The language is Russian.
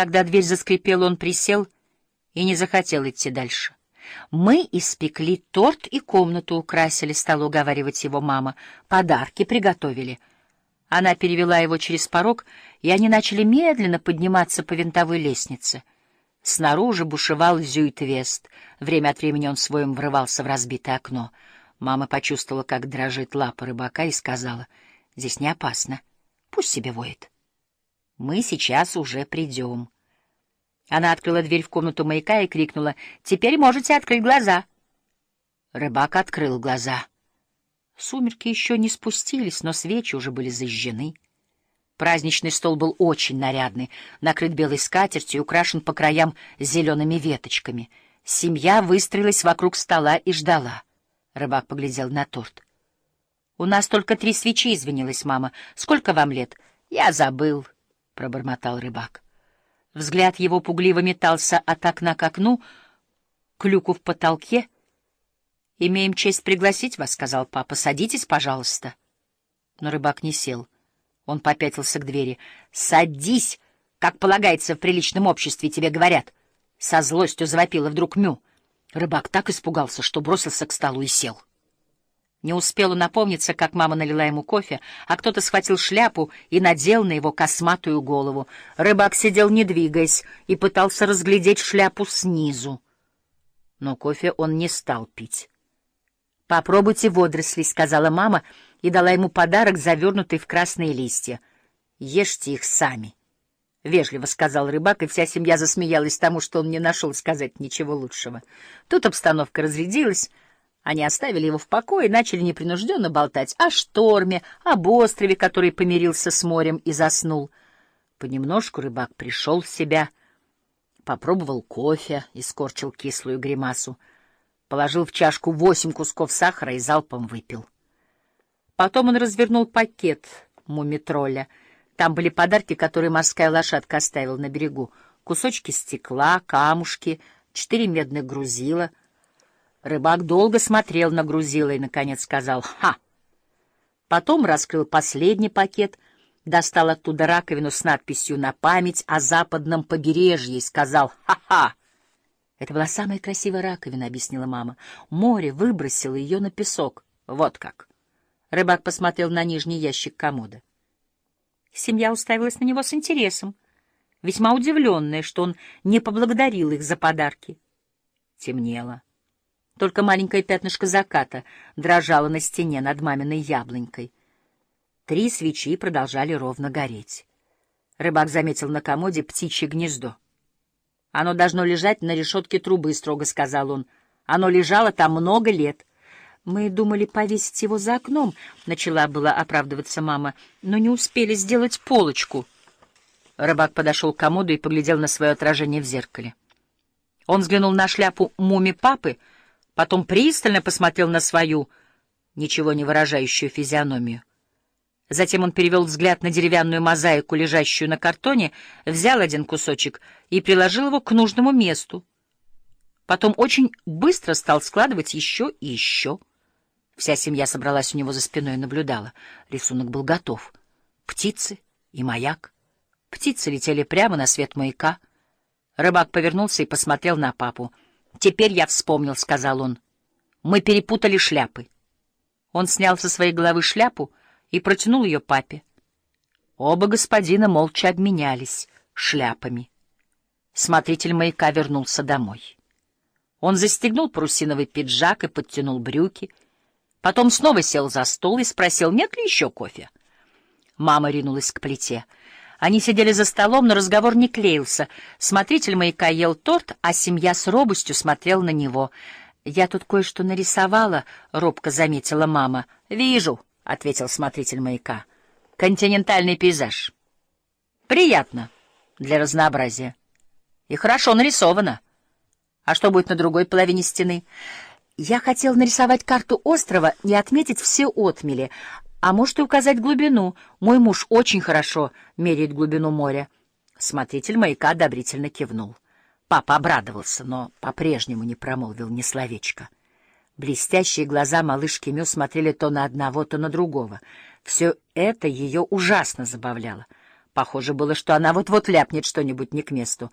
Когда дверь заскрипела, он присел и не захотел идти дальше. Мы испекли торт и комнату украсили, стала уговаривать его мама. Подарки приготовили. Она перевела его через порог, и они начали медленно подниматься по винтовой лестнице. Снаружи бушевал Зюит-Вест. Время от времени он своим врывался в разбитое окно. Мама почувствовала, как дрожит лапа рыбака, и сказала, «Здесь не опасно. Пусть себе воет. Мы сейчас уже придем». Она открыла дверь в комнату маяка и крикнула, «Теперь можете открыть глаза». Рыбак открыл глаза. Сумерки еще не спустились, но свечи уже были зажжены. Праздничный стол был очень нарядный, накрыт белой скатертью и украшен по краям зелеными веточками. Семья выстроилась вокруг стола и ждала. Рыбак поглядел на торт. — У нас только три свечи, — извинилась мама. — Сколько вам лет? — Я забыл, — пробормотал рыбак. Взгляд его пугливо метался от окна к окну, к люку в потолке. — Имеем честь пригласить вас, — сказал папа. — Садитесь, пожалуйста. Но рыбак не сел. Он попятился к двери. — Садись, как полагается в приличном обществе, тебе говорят. Со злостью завопила вдруг Мю. Рыбак так испугался, что бросился к столу и сел. Не успел он напомниться, как мама налила ему кофе, а кто-то схватил шляпу и надел на его косматую голову. Рыбак сидел, не двигаясь, и пытался разглядеть шляпу снизу. Но кофе он не стал пить. «Попробуйте водоросли», — сказала мама, — и дала ему подарок, завернутый в красные листья. «Ешьте их сами», — вежливо сказал рыбак, и вся семья засмеялась тому, что он не нашел сказать ничего лучшего. Тут обстановка разрядилась, они оставили его в покое и начали непринужденно болтать о шторме, об острове, который помирился с морем и заснул. Понемножку рыбак пришел в себя, попробовал кофе и скорчил кислую гримасу, положил в чашку восемь кусков сахара и залпом выпил. Потом он развернул пакет мумитроля. Там были подарки, которые морская лошадка оставила на берегу. Кусочки стекла, камушки, четыре медных грузила. Рыбак долго смотрел на грузила и, наконец, сказал «Ха!». Потом раскрыл последний пакет, достал оттуда раковину с надписью «На память о западном побережье» и сказал «Ха-ха!». Это была самая красивая раковина, — объяснила мама. Море выбросило ее на песок. Вот как. Рыбак посмотрел на нижний ящик комода. Семья уставилась на него с интересом, весьма удивленная, что он не поблагодарил их за подарки. Темнело. Только маленькое пятнышко заката дрожало на стене над маминой яблонькой. Три свечи продолжали ровно гореть. Рыбак заметил на комоде птичье гнездо. «Оно должно лежать на решетке трубы», — строго сказал он. «Оно лежало там много лет». Мы думали повесить его за окном, — начала была оправдываться мама, — но не успели сделать полочку. Рыбак подошел к комоду и поглядел на свое отражение в зеркале. Он взглянул на шляпу муми папы, потом пристально посмотрел на свою, ничего не выражающую физиономию. Затем он перевел взгляд на деревянную мозаику, лежащую на картоне, взял один кусочек и приложил его к нужному месту. Потом очень быстро стал складывать еще и еще. Вся семья собралась у него за спиной и наблюдала. Рисунок был готов. Птицы и маяк. Птицы летели прямо на свет маяка. Рыбак повернулся и посмотрел на папу. «Теперь я вспомнил», — сказал он. «Мы перепутали шляпы». Он снял со своей головы шляпу и протянул ее папе. Оба господина молча обменялись шляпами. Смотритель маяка вернулся домой. Он застегнул парусиновый пиджак и подтянул брюки — Потом снова сел за стол и спросил, нет ли еще кофе. Мама ринулась к плите. Они сидели за столом, но разговор не клеился. Смотритель маяка ел торт, а семья с робостью смотрела на него. «Я тут кое-что нарисовала», — робко заметила мама. «Вижу», — ответил смотритель маяка. «Континентальный пейзаж. Приятно для разнообразия. И хорошо нарисовано. А что будет на другой половине стены?» Я хотел нарисовать карту острова и отметить все отмели, а может и указать глубину. Мой муж очень хорошо меряет глубину моря. Смотритель маяка одобрительно кивнул. Папа обрадовался, но по-прежнему не промолвил ни словечка. Блестящие глаза малышки Мю смотрели то на одного, то на другого. Все это ее ужасно забавляло. Похоже было, что она вот-вот ляпнет что-нибудь не к месту.